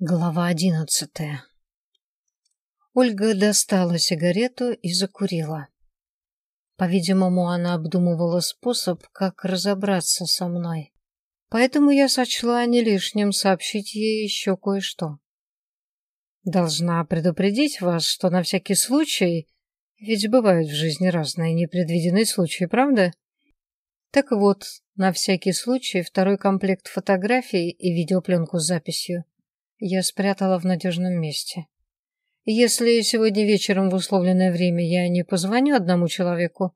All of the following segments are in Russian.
Глава одиннадцатая Ольга достала сигарету и закурила. По-видимому, она обдумывала способ, как разобраться со мной. Поэтому я сочла не лишним сообщить ей еще кое-что. Должна предупредить вас, что на всякий случай, ведь бывают в жизни разные непредвиденные случаи, правда? Так вот, на всякий случай второй комплект фотографий и видеопленку с записью я спрятала в надежном месте. Если сегодня вечером в условленное время я не позвоню одному человеку,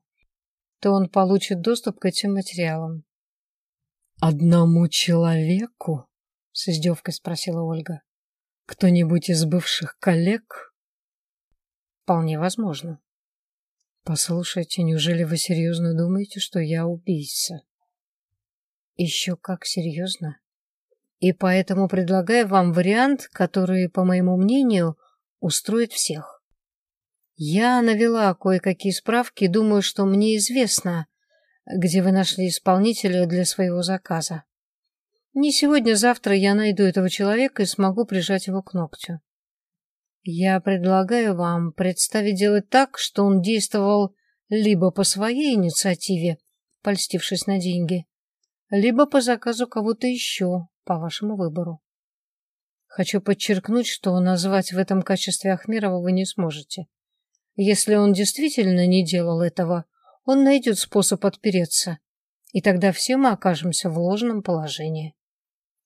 то он получит доступ к этим материалам. «Одному человеку?» — с издевкой спросила Ольга. «Кто-нибудь из бывших коллег?» «Вполне возможно». «Послушайте, неужели вы серьезно думаете, что я убийца?» «Еще как серьезно. И поэтому предлагаю вам вариант, который, по моему мнению, устроит всех. Я навела кое-какие справки думаю, что мне известно, где вы нашли исполнителя для своего заказа. Не сегодня-завтра я найду этого человека и смогу прижать его к ногтю. Я предлагаю вам представить делать так, что он действовал либо по своей инициативе, польстившись на деньги, либо по заказу кого-то еще, по вашему выбору. Хочу подчеркнуть, что назвать в этом качестве Ахмерова вы не сможете. Если он действительно не делал этого, он найдет способ отпереться, и тогда все мы окажемся в ложном положении.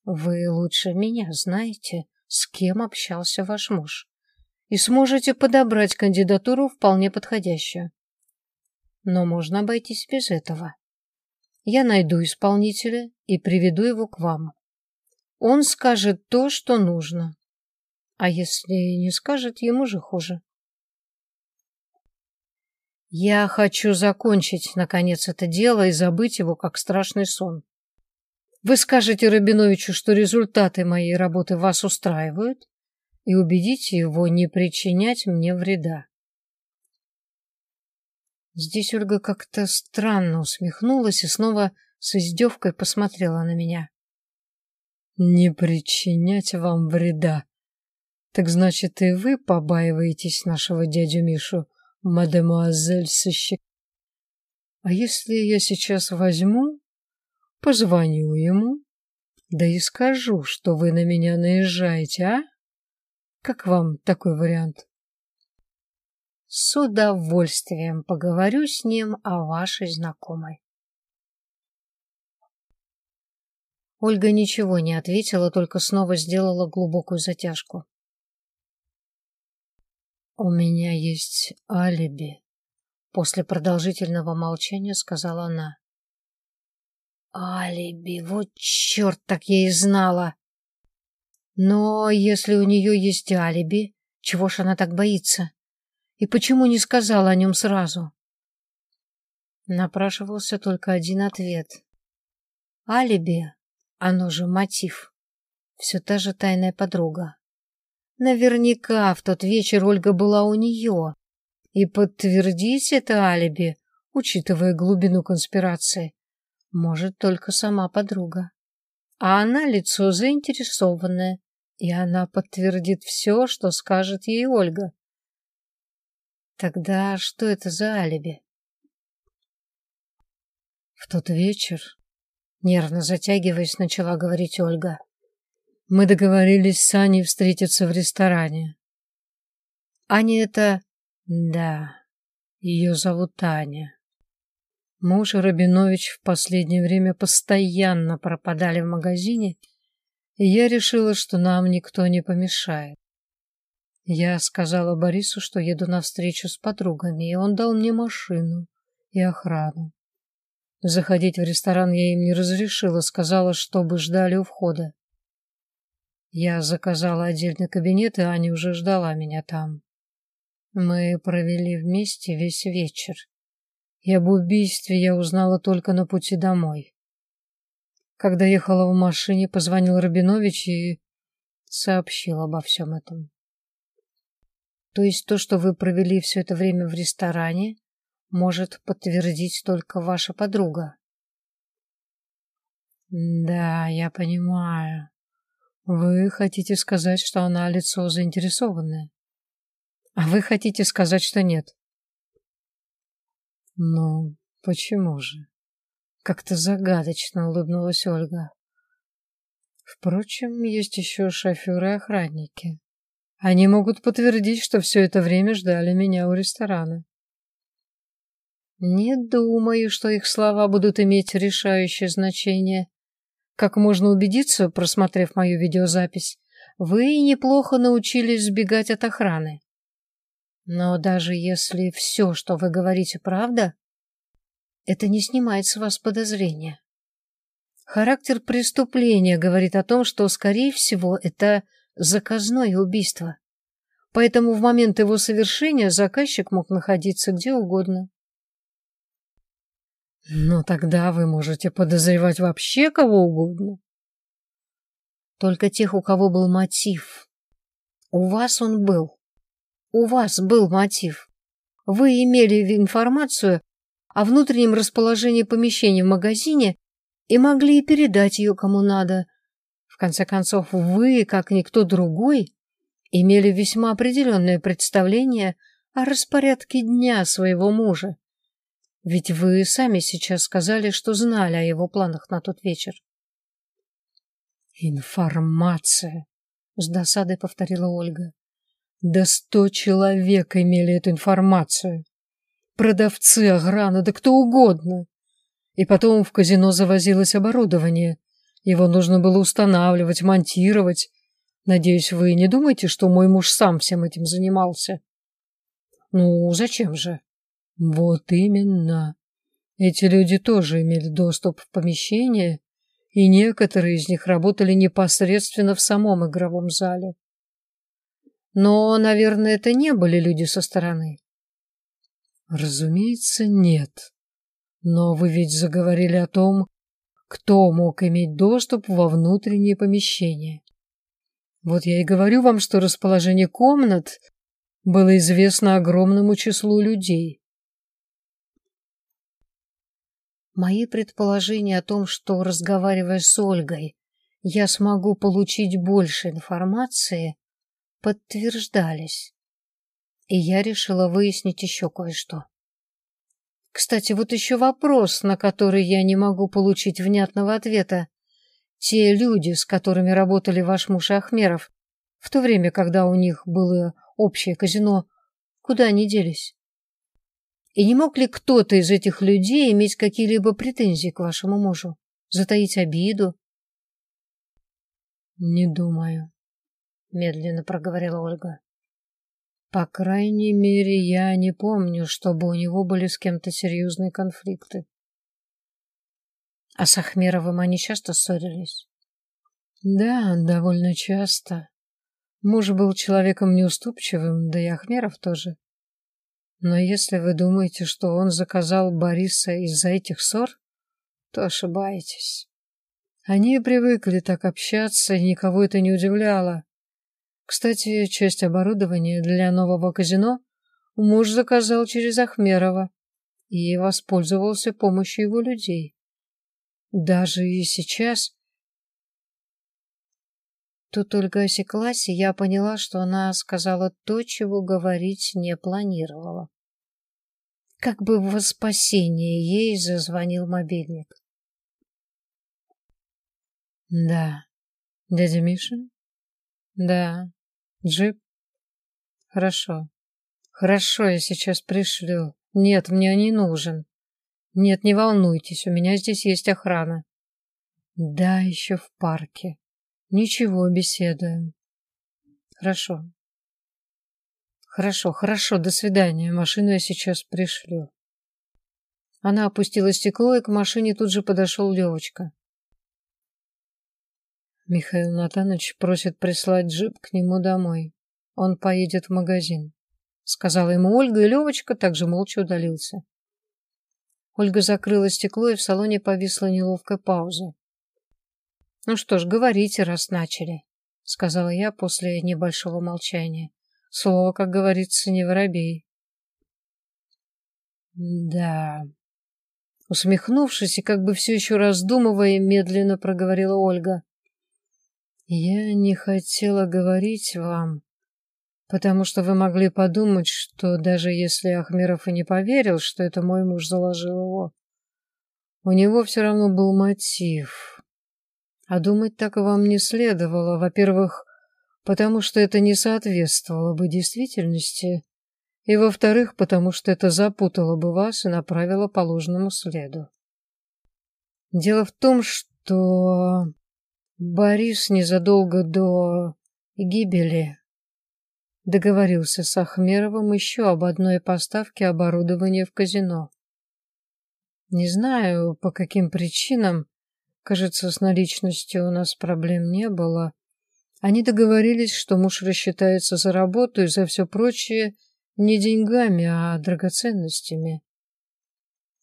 Вы лучше меня знаете, с кем общался ваш муж, и сможете подобрать кандидатуру вполне подходящую. Но можно обойтись без этого. Я найду исполнителя и приведу его к вам. Он скажет то, что нужно. А если не скажет, ему же хуже. Я хочу закончить, наконец, это дело и забыть его, как страшный сон. Вы скажете Рабиновичу, что результаты моей работы вас устраивают, и убедите его не причинять мне вреда. Здесь Ольга как-то странно усмехнулась и снова с издевкой посмотрела на меня. Не причинять вам вреда. Так значит, и вы побаиваетесь нашего дядю Мишу, мадемуазель сыщик. А если я сейчас возьму, позвоню ему, да и скажу, что вы на меня наезжаете, а? Как вам такой вариант? С удовольствием поговорю с ним о вашей знакомой. Ольга ничего не ответила, только снова сделала глубокую затяжку. «У меня есть алиби», — после продолжительного молчания сказала она. «Алиби, вот черт, так я и знала!» «Но если у нее есть алиби, чего ж она так боится? И почему не сказала о нем сразу?» Напрашивался только один ответ. Алиби оно же мотив. Все та же тайная подруга. Наверняка в тот вечер Ольга была у нее. И подтвердить это алиби, учитывая глубину конспирации, может только сама подруга. А она лицо заинтересованное, и она подтвердит все, что скажет ей Ольга. Тогда что это за алиби? В тот вечер Нервно затягиваясь, начала говорить Ольга. Мы договорились с Аней встретиться в ресторане. Аня это... Да, ее зовут Аня. Муж и Рабинович в последнее время постоянно пропадали в магазине, и я решила, что нам никто не помешает. Я сказала Борису, что еду на встречу с подругами, и он дал мне машину и охрану. Заходить в ресторан я им не разрешила, сказала, чтобы ждали у входа. Я заказала отдельный кабинет, и Аня уже ждала меня там. Мы провели вместе весь вечер. И об убийстве я узнала только на пути домой. Когда ехала в машине, позвонил Рабинович и сообщил обо всем этом. То есть то, что вы провели все это время в ресторане, может подтвердить только ваша подруга. Да, я понимаю. Вы хотите сказать, что она лицо заинтересованное? А вы хотите сказать, что нет? Ну, почему же? Как-то загадочно улыбнулась Ольга. Впрочем, есть еще шоферы и охранники. Они могут подтвердить, что все это время ждали меня у ресторана. Не думаю, что их слова будут иметь решающее значение. Как можно убедиться, просмотрев мою видеозапись, вы неплохо научились сбегать от охраны. Но даже если все, что вы говорите, правда, это не снимает с вас подозрения. Характер преступления говорит о том, что, скорее всего, это заказное убийство. Поэтому в момент его совершения заказчик мог находиться где угодно. Но тогда вы можете подозревать вообще кого угодно. Только тех, у кого был мотив. У вас он был. У вас был мотив. Вы имели информацию о внутреннем расположении помещения в магазине и могли передать ее кому надо. В конце концов, вы, как никто другой, имели весьма определенное представление о распорядке дня своего мужа. Ведь вы сами сейчас сказали, что знали о его планах на тот вечер. «Информация», — с досадой повторила Ольга. «Да сто человек имели эту информацию. Продавцы, охрана, да кто угодно. И потом в казино завозилось оборудование. Его нужно было устанавливать, монтировать. Надеюсь, вы не думаете, что мой муж сам всем этим занимался? Ну, зачем же? Вот именно. Эти люди тоже имели доступ в помещение, и некоторые из них работали непосредственно в самом игровом зале. Но, наверное, это не были люди со стороны. Разумеется, нет. Но вы ведь заговорили о том, кто мог иметь доступ во внутренние помещения. Вот я и говорю вам, что расположение комнат было известно огромному числу людей. Мои предположения о том, что, разговаривая с Ольгой, я смогу получить больше информации, подтверждались. И я решила выяснить еще кое-что. Кстати, вот еще вопрос, на который я не могу получить внятного ответа. Те люди, с которыми работали ваш муж Ахмеров, в то время, когда у них было общее казино, куда они делись? И не мог ли кто-то из этих людей иметь какие-либо претензии к вашему мужу? Затаить обиду? Не думаю, медленно проговорила Ольга. По крайней мере, я не помню, чтобы у него были с кем-то серьезные конфликты. А с Ахмеровым они часто ссорились? Да, довольно часто. Муж был человеком неуступчивым, да и Ахмеров тоже. Но если вы думаете, что он заказал Бориса из-за этих ссор, то ошибаетесь. Они привыкли так общаться, и никого это не удивляло. Кстати, часть оборудования для нового казино муж заказал через Ахмерова и воспользовался помощью его людей. Даже и сейчас... Тут только осеклась, и я поняла, что она сказала то, чего говорить не планировала. Как бы во спасение ей зазвонил мобильник. Да. Дядя Миша? Да. Джип? Хорошо. Хорошо, я сейчас пришлю. Нет, мне не нужен. Нет, не волнуйтесь, у меня здесь есть охрана. Да, еще в парке. Ничего, беседуем. Хорошо. Хорошо, хорошо, до свидания. Машину я сейчас пришлю. Она опустила стекло, и к машине тут же подошел Левочка. Михаил Натанович просит прислать джип к нему домой. Он поедет в магазин. Сказала ему Ольга, и Левочка также молча удалился. Ольга закрыла стекло, и в салоне повисла неловкая пауза. «Ну что ж, говорите, раз начали», — сказала я после небольшого молчания. Слово, как говорится, не воробей. «Да...» Усмехнувшись и как бы все еще раздумывая, медленно проговорила Ольга. Я не хотела говорить вам, потому что вы могли подумать, что даже если Ахмеров и не поверил, что это мой муж заложил его, у него все равно был мотив. А думать так вам не следовало. Во-первых, потому что это не соответствовало бы действительности, и, во-вторых, потому что это запутало бы вас и направило по ложному следу. Дело в том, что Борис незадолго до гибели договорился с Ахмеровым еще об одной поставке оборудования в казино. Не знаю, по каким причинам, кажется, с наличностью у нас проблем не было. Они договорились, что муж рассчитается за работу и за все прочее не деньгами, а драгоценностями.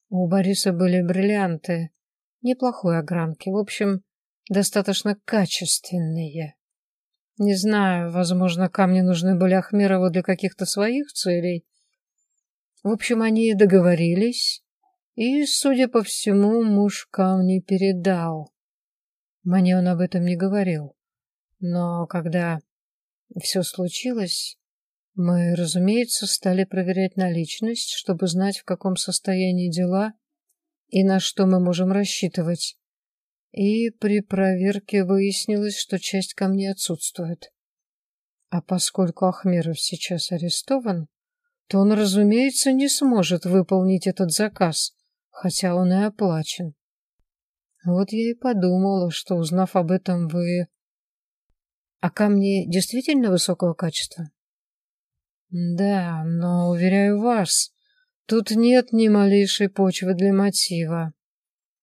У Бориса были бриллианты, неплохой огранки, в общем, достаточно качественные. Не знаю, возможно, камни нужны были Ахмерову для каких-то своих целей. В общем, они договорились, и, судя по всему, муж камни передал. Мне он об этом не говорил. Но когда все случилось, мы, разумеется, стали проверять наличность, чтобы знать, в каком состоянии дела и на что мы можем рассчитывать. И при проверке выяснилось, что часть камней отсутствует. А поскольку Ахмеров сейчас арестован, то он, разумеется, не сможет выполнить этот заказ, хотя он и оплачен. Вот я и подумала, что, узнав об этом, вы... А камни действительно высокого качества? Да, но, уверяю вас, тут нет ни малейшей почвы для мотива.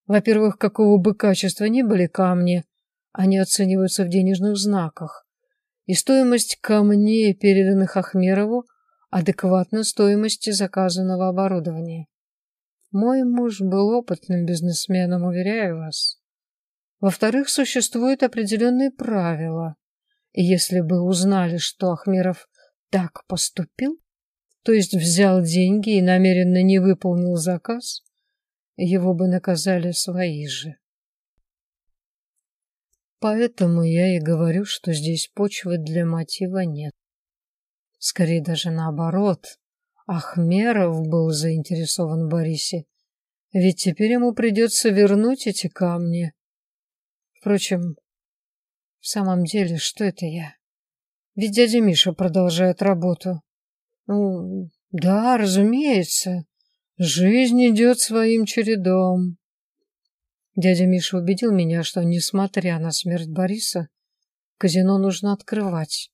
Во-первых, какого бы качества ни были камни, они оцениваются в денежных знаках. И стоимость камней, переданных Ахмерову, адекватна стоимости заказанного оборудования. Мой муж был опытным бизнесменом, уверяю вас. Во-вторых, существуют определенные правила. И если бы узнали, что Ахмеров так поступил, то есть взял деньги и намеренно не выполнил заказ, его бы наказали свои же. Поэтому я и говорю, что здесь почвы для мотива нет. Скорее даже наоборот. Ахмеров был заинтересован в Борисе, ведь теперь ему придется вернуть эти камни. Впрочем, в самом деле, что это я? Ведь дядя Миша продолжает работу. Ну, да, разумеется. Жизнь идет своим чередом. Дядя Миша убедил меня, что, несмотря на смерть Бориса, казино нужно открывать,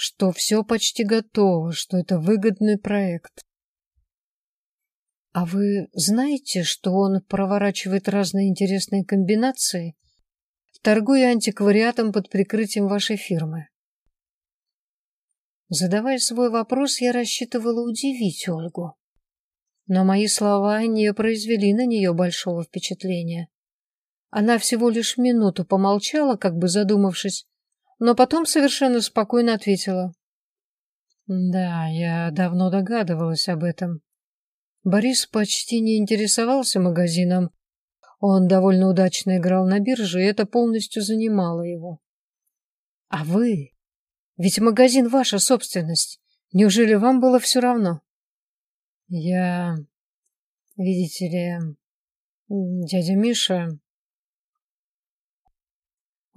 что все почти готово, что это выгодный проект. А вы знаете, что он проворачивает разные интересные комбинации, торгуя антиквариатом под прикрытием вашей фирмы? Задавая свой вопрос, я рассчитывала удивить Ольгу но мои слова не произвели на нее большого впечатления. Она всего лишь минуту помолчала, как бы задумавшись, но потом совершенно спокойно ответила. «Да, я давно догадывалась об этом. Борис почти не интересовался магазином. Он довольно удачно играл на бирже, и это полностью занимало его. А вы? Ведь магазин ваша собственность. Неужели вам было все равно?» Я... Видите ли, дядя Миша...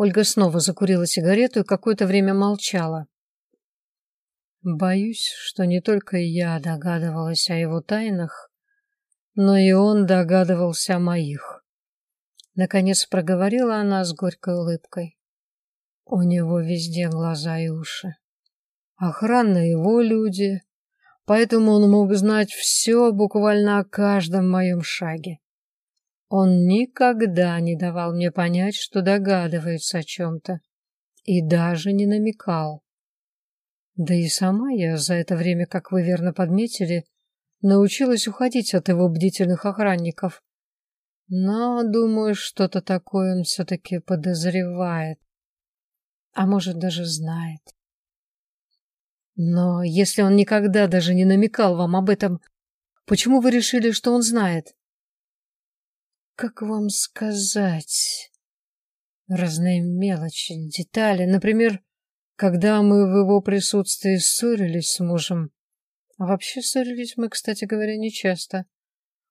Ольга снова закурила сигарету и какое-то время молчала. Боюсь, что не только я догадывалась о его тайнах, но и он догадывался о моих. Наконец проговорила она с горькой улыбкой. У него везде глаза и уши. Охрана его люди, поэтому он мог знать все буквально о каждом моем шаге. Он никогда не давал мне понять, что догадывается о чем-то, и даже не намекал. Да и сама я за это время, как вы верно подметили, научилась уходить от его бдительных охранников. Но, думаю, что-то такое он все-таки подозревает, а может, даже знает. Но если он никогда даже не намекал вам об этом, почему вы решили, что он знает? Как вам сказать? разные мелочи, детали. Например, когда мы в его присутствии ссорились с мужем. А вообще ссорились мы, кстати говоря, нечасто.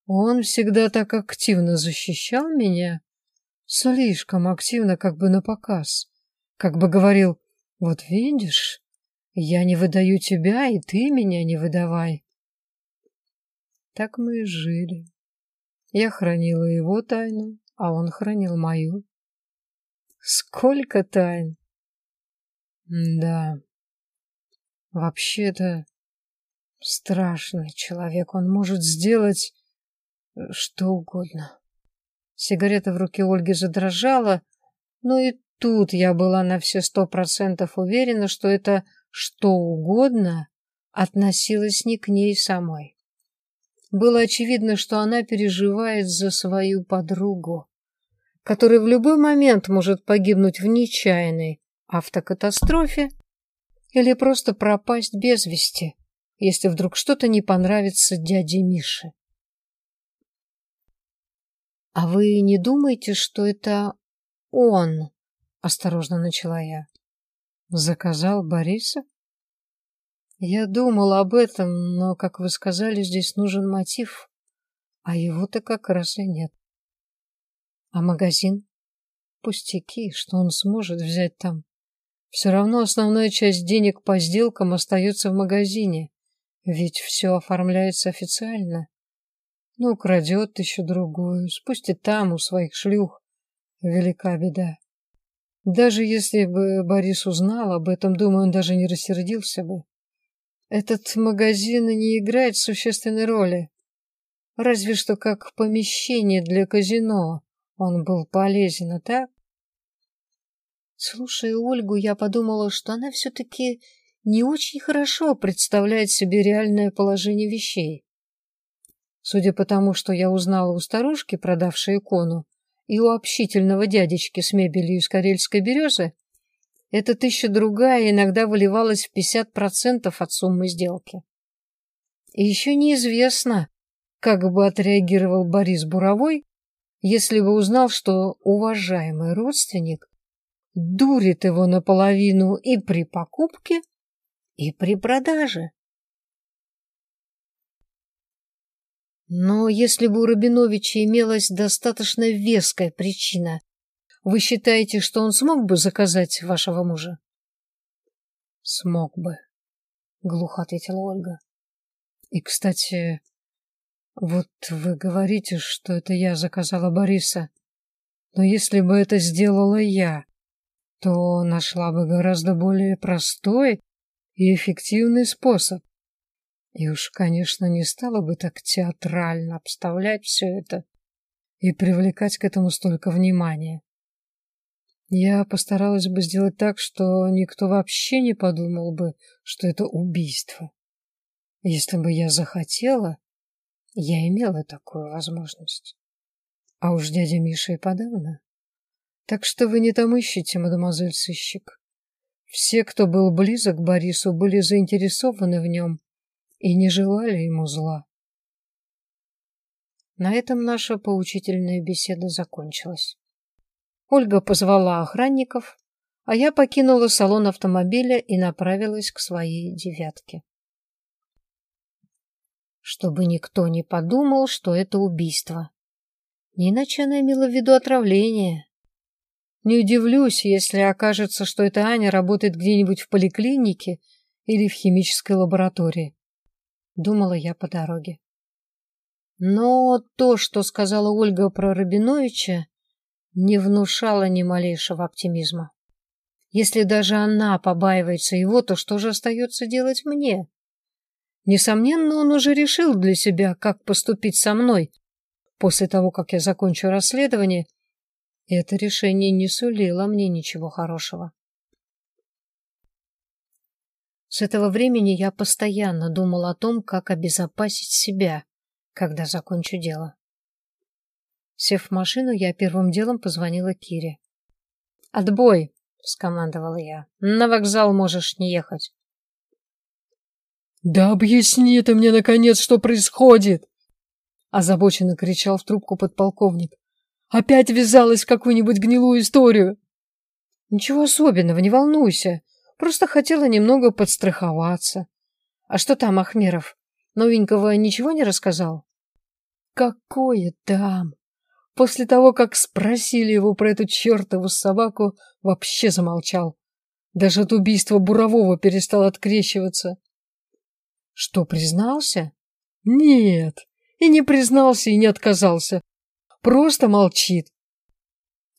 Он всегда так активно защищал меня. Слишком активно, как бы на показ. Как бы говорил, вот видишь, я не выдаю тебя, и ты меня не выдавай. Так мы и жили. Я хранила его тайну, а он хранил мою. Сколько тайн! Да. Вообще-то страшный человек. Он может сделать э, что угодно. Сигарета в руке Ольги задрожала, но и тут я была на все сто процентов уверена, что это что угодно относилось не к ней самой. Было очевидно, что она переживает за свою подругу, которая в любой момент может погибнуть в нечаянной автокатастрофе или просто пропасть без вести, если вдруг что-то не понравится дяде Мише. «А вы не думаете, что это он?» — осторожно начала я. «Заказал Бориса?» «Я думал об этом, но, как вы сказали, здесь нужен мотив, а его-то как раз и нет. А магазин? Пустяки, что он сможет взять там. Все равно основная часть денег по сделкам остается в магазине, ведь все оформляется официально. Ну, крадет еще другую, спустит там у своих шлюх. Велика беда. Даже если бы Борис узнал об этом, думаю, он даже не рассердился бы. Этот магазин не играет существенной роли. Разве что как помещение для казино он был полезен, а так? Слушая Ольгу, я подумала, что она все-таки не очень хорошо представляет себе реальное положение вещей. Судя по тому, что я узнала у старушки, продавшей икону, и у общительного дядечки с мебелью из карельской березы, эта тысяча другая иногда выливалась в 50% от суммы сделки. И еще неизвестно, как бы отреагировал Борис Буровой, если бы узнал, что уважаемый родственник дурит его наполовину и при покупке, и при продаже. Но если бы у Рабиновича имелась достаточно веская причина, вы считаете, что он смог бы заказать вашего мужа? Смог бы, глухо ответила Ольга. И, кстати, вот вы говорите, что это я заказала Бориса. Но если бы это сделала я, то нашла бы гораздо более простой и эффективный способ. И уж, конечно, не стала бы так театрально обставлять все это и привлекать к этому столько внимания. Я постаралась бы сделать так, что никто вообще не подумал бы, что это убийство. Если бы я захотела, я имела такую возможность. А уж дядя Миша и подавно. Так что вы не там ищете, мадемуазель сыщик. Все, кто был близок к Борису, были заинтересованы в нем и не желали ему зла. На этом наша поучительная беседа закончилась. Ольга позвала охранников, а я покинула салон автомобиля и направилась к своей девятке. Чтобы никто не подумал, что это убийство. Не иначе она имела в виду отравление. Не удивлюсь, если окажется, что эта Аня работает где-нибудь в поликлинике или в химической лаборатории. Думала я по дороге. Но то, что сказала Ольга про Рабиновича, не внушало ни малейшего оптимизма. Если даже она побаивается его, то что же остается делать мне? Несомненно, он уже решил для себя, как поступить со мной после того, как я закончу расследование это решение не сулило мне ничего хорошего. С этого времени я постоянно думал о том, как обезопасить себя, когда закончу дело. Сев в машину, я первым делом позвонила Кире. «Отбой!» — скомандовала я. «На вокзал можешь не ехать». «Да объясни ты мне, наконец, что происходит!» Озабоченно кричал в трубку подполковник. Опять ввязалась в какую-нибудь гнилую историю. Ничего особенного, не волнуйся. Просто хотела немного подстраховаться. А что там, Ахмеров? Новенького ничего не рассказал? Какое там? После того, как спросили его про эту чертову собаку, вообще замолчал. Даже от убийства Бурового перестал открещиваться. Что, признался? Нет, и не признался, и не отказался. Просто молчит.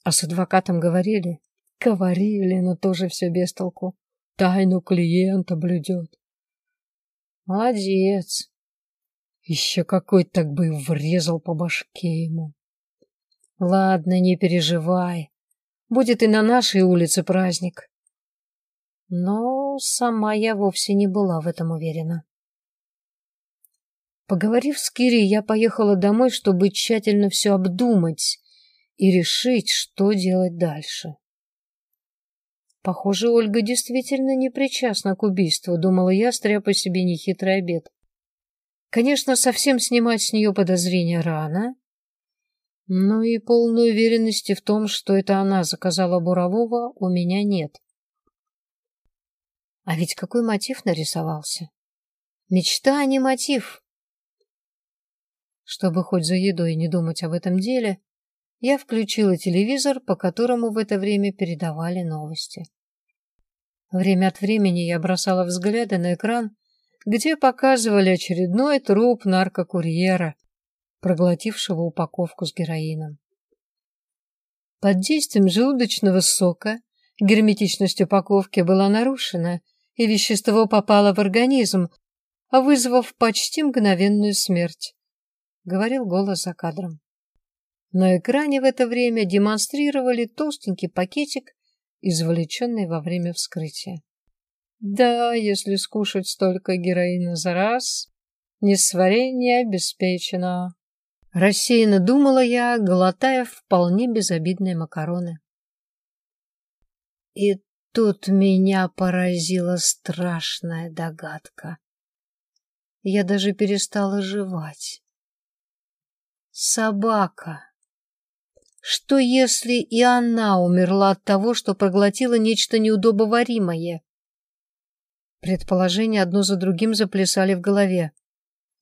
А с адвокатом говорили? Говорили, но тоже все без толку. Тайну клиента блюдет. Молодец. Еще какой так бы врезал по башке ему. Ладно, не переживай. Будет и на нашей улице праздник. Но сама я вовсе не была в этом уверена. Поговорив с Кири, я поехала домой, чтобы тщательно все обдумать и решить, что делать дальше. Похоже, Ольга действительно не причастна к убийству, думала я, стряпая себе нехитрый обед. Конечно, совсем снимать с нее подозрения рано, но и полной уверенности в том, что это она заказала Бурового, у меня нет. А ведь какой мотив нарисовался? Мечта, а не мотив. Чтобы хоть за едой не думать об этом деле, я включила телевизор, по которому в это время передавали новости. Время от времени я бросала взгляды на экран, где показывали очередной труп наркокурьера, проглотившего упаковку с героином. Под действием желудочного сока герметичность упаковки была нарушена, и вещество попало в организм, вызвав почти мгновенную смерть, — говорил голос за кадром. На экране в это время демонстрировали толстенький пакетик, извлеченный во время вскрытия. Да, если скушать столько героина за раз, несварение обеспечено. Рассеянно думала я, глотая вполне безобидные макароны. И тут меня поразила страшная догадка. Я даже перестала жевать. Собака. Что если и она умерла от того, что проглотила нечто неудобоваримое? Предположения одно за другим заплясали в голове.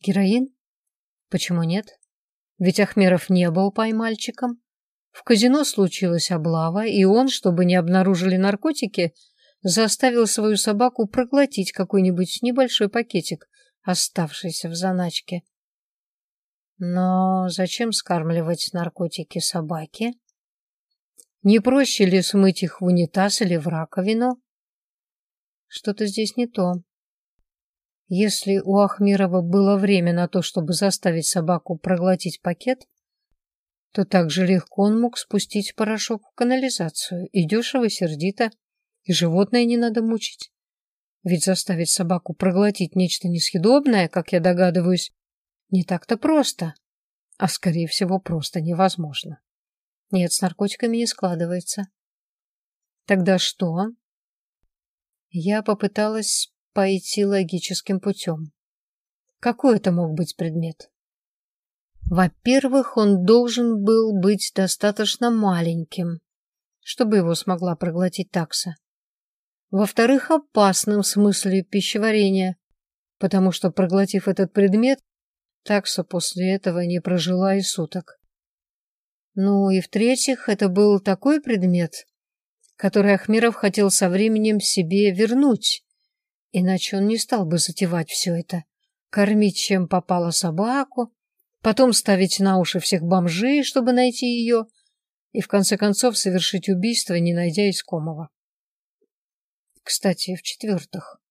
Героин? Почему нет? Ведь Ахмеров не был поймальчиком. В казино случилась облава, и он, чтобы не обнаружили наркотики, заставил свою собаку проглотить какой-нибудь небольшой пакетик, оставшийся в заначке. Но зачем скармливать наркотики собаке? Не проще ли смыть их в унитаз или в раковину? Что-то здесь не то. Если у Ахмирова было время на то, чтобы заставить собаку проглотить пакет, то так же легко он мог спустить порошок в канализацию, и дешево, сердито, и животное не надо мучить. Ведь заставить собаку проглотить нечто несъедобное, как я догадываюсь, не так-то просто, а, скорее всего, просто невозможно. Нет, с наркотиками не складывается. Тогда что? Я попыталась пойти логическим путем. Какой это мог быть предмет? Во-первых, он должен был быть достаточно маленьким, чтобы его смогла проглотить такса. Во-вторых, опасным в смысле пищеварения, потому что, проглотив этот предмет, такса после этого не прожила и суток. Ну и в-третьих, это был такой предмет, который Ахмиров хотел со временем себе вернуть, Иначе он не стал бы затевать все это. Кормить чем попало собаку, потом ставить на уши всех бомжей, чтобы найти ее, и в конце концов совершить убийство, не найдя искомого. Кстати, в-четвертых,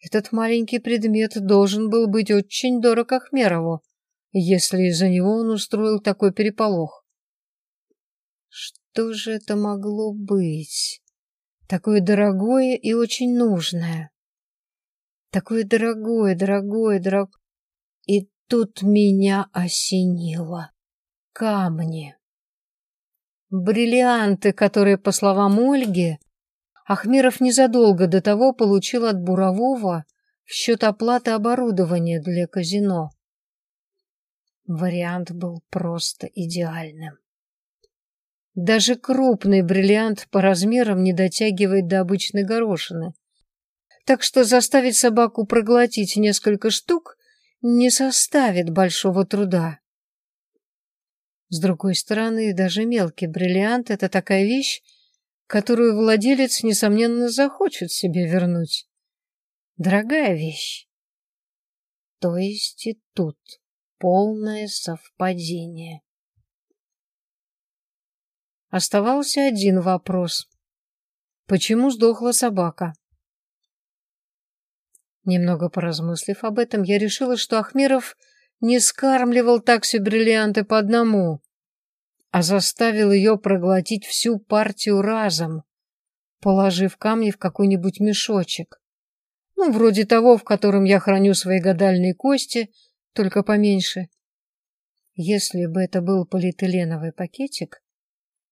этот маленький предмет должен был быть очень дорог Ахмерову, если из-за него он устроил такой переполох. Что же это могло быть? Такое дорогое и очень нужное. Такое дорогое, дорогое, дорогое. И тут меня осенило. Камни. Бриллианты, которые, по словам Ольги, Ахмеров незадолго до того получил от Бурового в счет оплаты оборудования для казино. Вариант был просто идеальным. Даже крупный бриллиант по размерам не дотягивает до обычной горошины. Так что заставить собаку проглотить несколько штук не составит большого труда. С другой стороны, даже мелкий бриллиант — это такая вещь, которую владелец, несомненно, захочет себе вернуть. Дорогая вещь. То есть и тут полное совпадение. Оставался один вопрос. Почему сдохла собака? Немного поразмыслив об этом, я решила, что Ахмеров не скармливал такси бриллианты по одному, а заставил ее проглотить всю партию разом, положив камни в какой-нибудь мешочек. Ну, вроде того, в котором я храню свои гадальные кости, только поменьше. Если бы это был полиэтиленовый пакетик,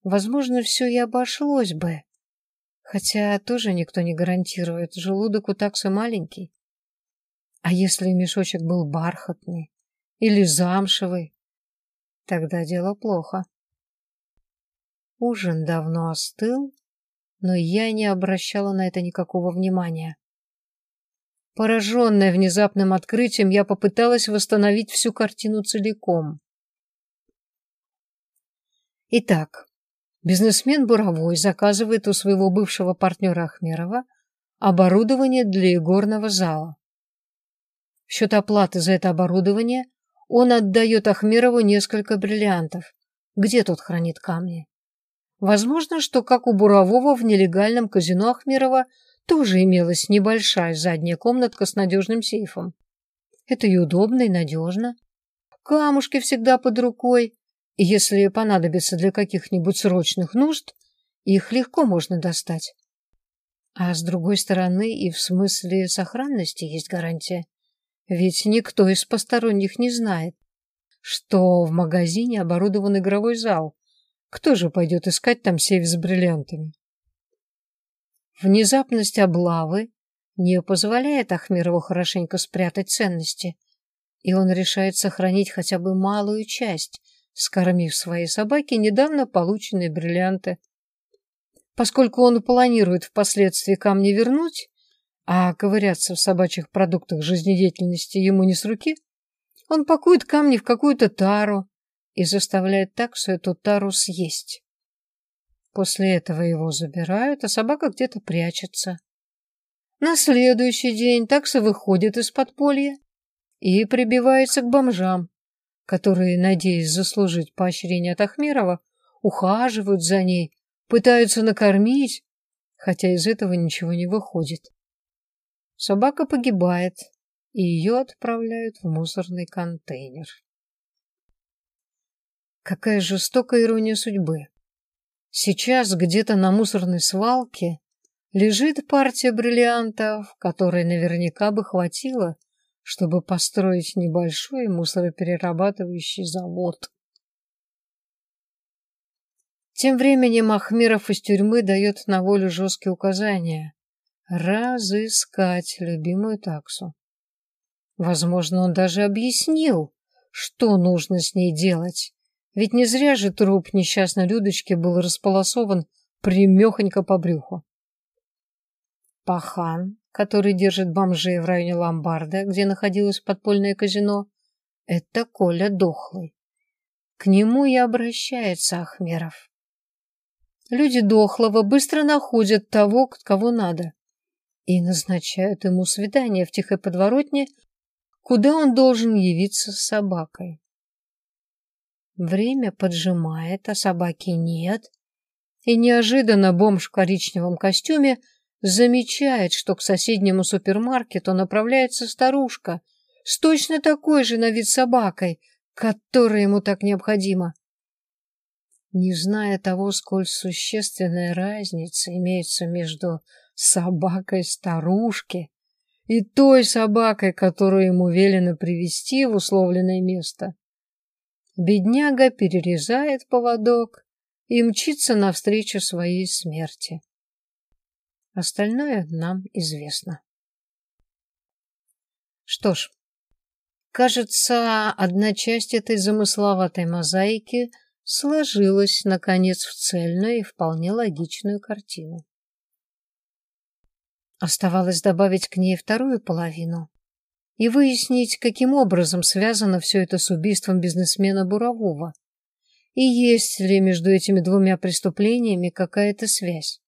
возможно, все и обошлось бы. Хотя тоже никто не гарантирует, желудок у таксы маленький. А если мешочек был бархатный или замшевый, тогда дело плохо. Ужин давно остыл, но я не обращала на это никакого внимания. Пораженная внезапным открытием, я попыталась восстановить всю картину целиком. Итак, бизнесмен Буровой заказывает у своего бывшего партнера Ахмерова оборудование для игорного зала. В счет оплаты за это оборудование он отдает Ахмерову несколько бриллиантов. Где тот хранит камни? Возможно, что, как у Бурового в нелегальном казино Ахмерова, тоже имелась небольшая задняя комнатка с надежным сейфом. Это и удобно, и надежно. Камушки всегда под рукой, и если понадобится для каких-нибудь срочных нужд, их легко можно достать. А с другой стороны, и в смысле сохранности есть гарантия. Ведь никто из посторонних не знает, что в магазине оборудован игровой зал. Кто же пойдет искать там сейф с бриллиантами? Внезапность облавы не позволяет Ахмирову хорошенько спрятать ценности, и он решает сохранить хотя бы малую часть, скормив своей собаке недавно полученные бриллианты. Поскольку он планирует впоследствии камни вернуть, а ковыряться в собачьих продуктах жизнедеятельности ему не с руки, он пакует камни в какую-то тару и заставляет таксу эту тару съесть. После этого его забирают, а собака где-то прячется. На следующий день такса выходит из подполья и прибивается к бомжам, которые, надеясь заслужить поощрение от Ахмерова, ухаживают за ней, пытаются накормить, хотя из этого ничего не выходит. Собака погибает, и ее отправляют в мусорный контейнер. Какая жестокая ирония судьбы. Сейчас где-то на мусорной свалке лежит партия бриллиантов, которой наверняка бы хватило, чтобы построить небольшой мусороперерабатывающий завод. Тем временем Ахмиров из тюрьмы дает на волю жесткие указания разыскать любимую таксу. Возможно, он даже объяснил, что нужно с ней делать, ведь не зря же труп несчастной Людочки был располосован примехонько по брюху. Пахан, который держит бомжей в районе ломбарда, где находилось подпольное казино, это Коля Дохлый. К нему и обращается Ахмеров. Люди Дохлого быстро находят того, кого надо и назначают ему свидание в тихой подворотне, куда он должен явиться с собакой. Время поджимает, а собаки нет, и неожиданно бомж в коричневом костюме замечает, что к соседнему супермаркету направляется старушка с точно такой же на вид собакой, которая ему так необходима. Не зная того, сколь существенная разница имеется между собакой старушки и той собакой, которую ему велено привести в условленное место. Бедняга перерезает поводок и мчится навстречу своей смерти. Остальное нам известно. Что ж, кажется, одна часть этой замысловатой мозаики сложилась, наконец, в цельную и вполне логичную картину. Оставалось добавить к ней вторую половину и выяснить, каким образом связано все это с убийством бизнесмена Бурового, и есть ли между этими двумя преступлениями какая-то связь.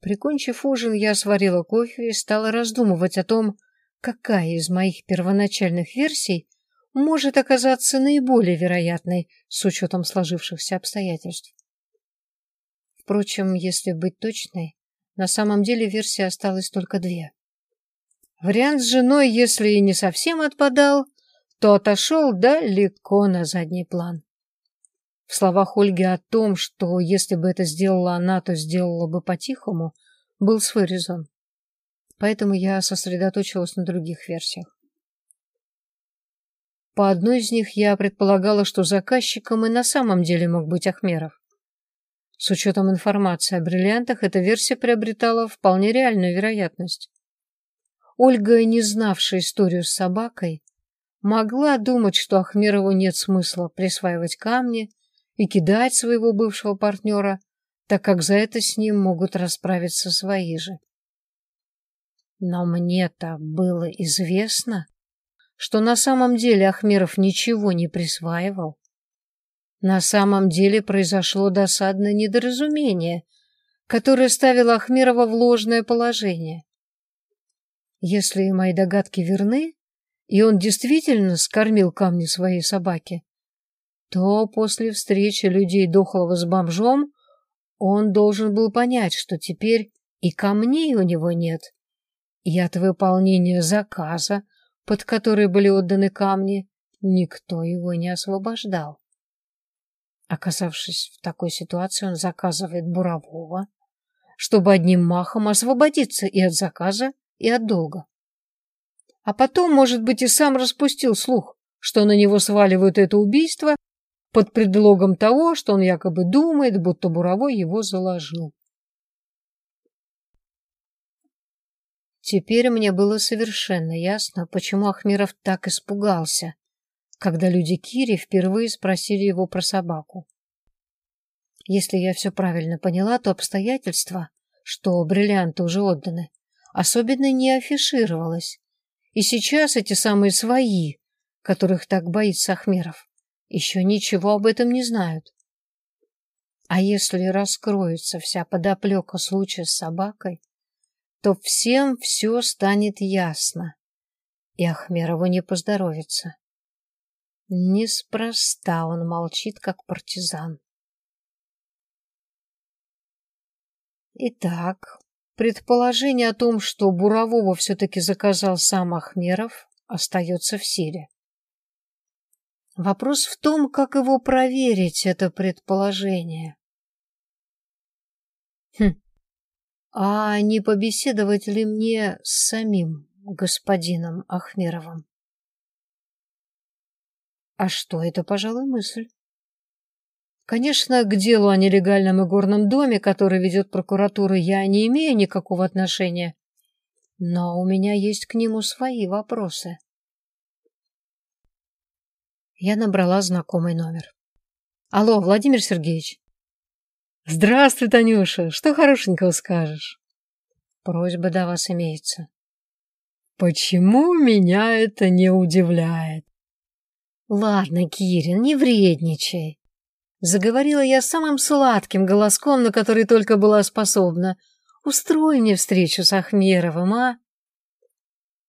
Прикончив ужин, я сварила кофе и стала раздумывать о том, какая из моих первоначальных версий может оказаться наиболее вероятной с учетом сложившихся обстоятельств. Впрочем, если быть точной, на самом деле версий осталось только две. Вариант с женой, если и не совсем отпадал, то отошел далеко на задний план. В словах Ольги о том, что если бы это сделала она, то сделала бы по-тихому, был свой резон. Поэтому я сосредоточилась на других версиях. По одной из них я предполагала, что заказчиком и на самом деле мог быть Ахмеров. С учетом информации о бриллиантах, эта версия приобретала вполне реальную вероятность. Ольга, не знавшая историю с собакой, могла думать, что Ахмерову нет смысла присваивать камни и кидать своего бывшего партнера, так как за это с ним могут расправиться свои же. Но мне-то было известно, что на самом деле Ахмеров ничего не присваивал. На самом деле произошло досадное недоразумение, которое ставило Ахмерова в ложное положение. Если мои догадки верны, и он действительно скормил камни своей собаке, то после встречи людей Дохлого с бомжом он должен был понять, что теперь и камней у него нет, и от выполнения заказа, под который были отданы камни, никто его не освобождал. Оказавшись в такой ситуации, он заказывает бурового, чтобы одним махом освободиться и от заказа, и от долга. А потом, может быть, и сам распустил слух, что на него сваливают это убийство под предлогом того, что он якобы думает, будто Буровой его заложил. Теперь мне было совершенно ясно, почему Ахмиров так испугался, когда люди Кири впервые спросили его про собаку. Если я все правильно поняла, то обстоятельства, что бриллианты уже отданы, особенно не афишировалось. И сейчас эти самые свои, которых так боится Ахмеров, еще ничего об этом не знают. А если раскроется вся подоплека случая с собакой, то всем все станет ясно, и Ахмерову не поздоровится. Неспроста он молчит, как партизан. Итак, предположение о том, что Бурового все-таки заказал сам Ахмеров, остается в силе. Вопрос в том, как его проверить, это предположение. Хм. А не побеседовать ли мне с самим господином Ахмеровым? А что, это, пожалуй, мысль. Конечно, к делу о нелегальном игорном доме, который ведет прокуратура, я не имею никакого отношения, но у меня есть к нему свои вопросы. Я набрала знакомый номер. Алло, Владимир Сергеевич. Здравствуй, Танюша. Что хорошенького скажешь? Просьба до вас имеется. Почему меня это не удивляет? Ладно, Кирин, не вредничай. Заговорила я самым сладким голоском, на который только была способна. Устрой мне встречу с Ахмеровым, а?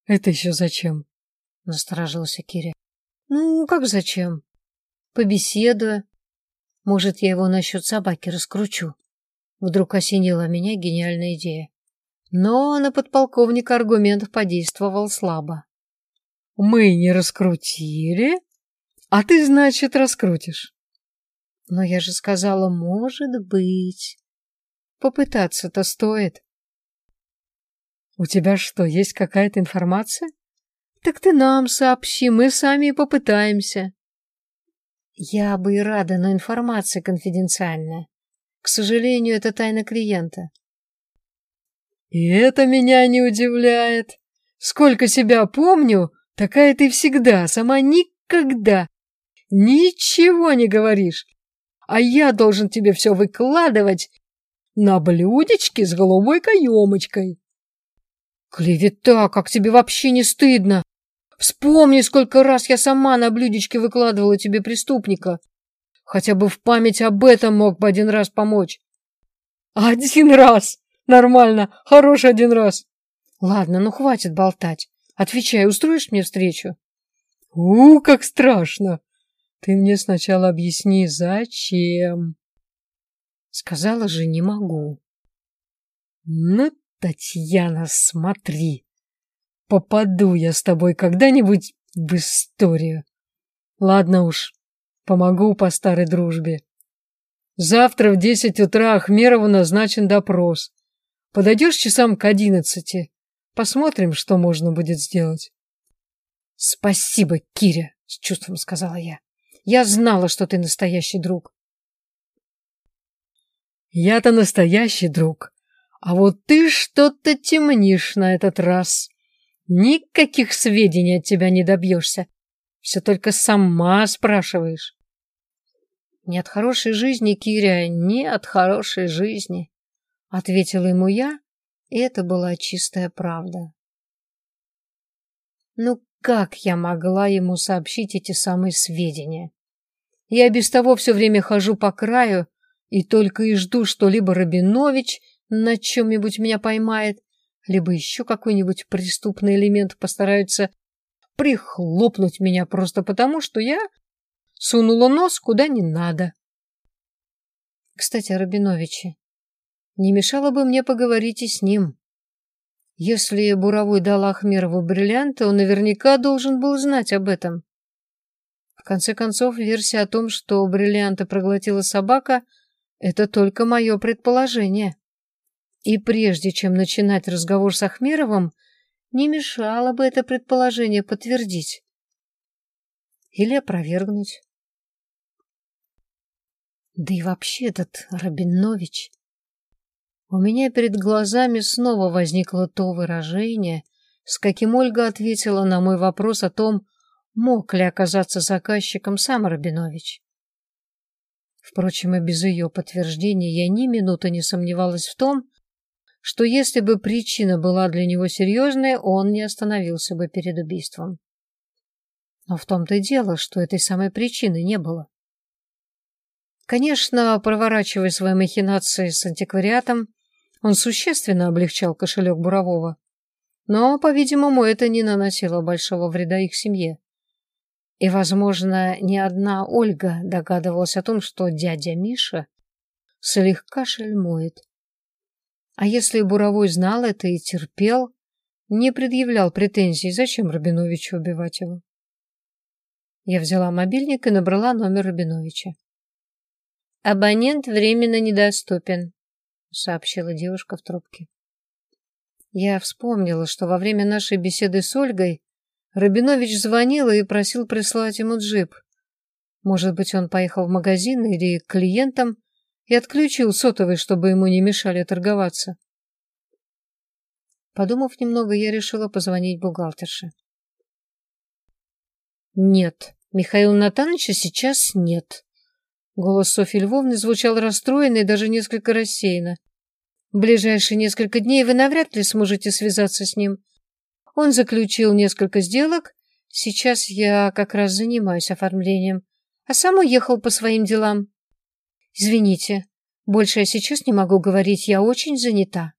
Это еще зачем? Насторожился Киря. Ну, как зачем? Побеседую. Может, я его насчет собаки раскручу. Вдруг осенила меня гениальная идея. Но на подполковника аргумент подействовал слабо. Мы не раскрутили, а ты, значит, раскрутишь. Но я же сказала, может быть. Попытаться-то стоит. У тебя что, есть какая-то информация? Так ты нам сообщи, мы сами попытаемся. Я бы и рада, но информация конфиденциальная. К сожалению, это тайна клиента. И это меня не удивляет. Сколько себя помню, такая ты всегда, сама никогда. Ничего не говоришь. А я должен тебе все выкладывать на блюдечке с голубой каемочкой. Клевета, как тебе вообще не стыдно? Вспомни, сколько раз я сама на блюдечке выкладывала тебе преступника. Хотя бы в память об этом мог бы один раз помочь. Один раз! Нормально, хороший один раз. Ладно, ну хватит болтать. Отвечай, устроишь мне встречу? У, как страшно! Ты мне сначала объясни, зачем? Сказала же, не могу. Ну, Татьяна, смотри. Попаду я с тобой когда-нибудь в историю. Ладно уж, помогу по старой дружбе. Завтра в десять утра Ахмерову назначен допрос. Подойдешь часам к одиннадцати. Посмотрим, что можно будет сделать. Спасибо, Киря, с чувством сказала я. Я знала, что ты настоящий друг. Я-то настоящий друг. А вот ты что-то темнишь на этот раз. Никаких сведений от тебя не добьешься. Все только сама спрашиваешь. Не от хорошей жизни, Киря, не от хорошей жизни, ответила ему я, и это была чистая правда. Ну как я могла ему сообщить эти самые сведения? Я без того все время хожу по краю и только и жду, что либо Рабинович на чем-нибудь меня поймает, либо еще какой-нибудь преступный элемент постараются прихлопнуть меня просто потому, что я сунула нос куда не надо. Кстати, о Рабиновиче. Не мешало бы мне поговорить и с ним. Если Буровой дал Ахмерову бриллианты, он наверняка должен был знать об этом. В конце концов, версия о том, что бриллианты проглотила собака, это только мое предположение. И прежде чем начинать разговор с Ахмеровым, не мешало бы это предположение подтвердить. Или опровергнуть. Да и вообще этот Рабинович... У меня перед глазами снова возникло то выражение, с каким Ольга ответила на мой вопрос о том, мог ли оказаться заказчиком сам Рабинович. Впрочем, и без ее подтверждения я ни минуты не сомневалась в том, что если бы причина была для него серьезная, он не остановился бы перед убийством. Но в том-то и дело, что этой самой причины не было. Конечно, проворачивая свои махинации с антиквариатом, он существенно облегчал кошелек Бурового. Но, по-видимому, это не наносило большого вреда их семье. И, возможно, ни одна Ольга догадывалась о том, что дядя Миша слегка шельмует. А если Буровой знал это и терпел, не предъявлял претензий, зачем Рабиновичу убивать его? Я взяла мобильник и набрала номер Рабиновича. «Абонент временно недоступен», — сообщила девушка в трубке. Я вспомнила, что во время нашей беседы с Ольгой Рабинович звонил и просил прислать ему джип. Может быть, он поехал в магазин или к клиентам и отключил сотовый, чтобы ему не мешали торговаться. Подумав немного, я решила позвонить бухгалтерше. «Нет, Михаила Натановича сейчас нет», Голос Софьи Львовны звучал расстроенно и даже несколько рассеянно. В ближайшие несколько дней вы навряд ли сможете связаться с ним. Он заключил несколько сделок. Сейчас я как раз занимаюсь оформлением, а сам уехал по своим делам. Извините, больше я сейчас не могу говорить, я очень занята.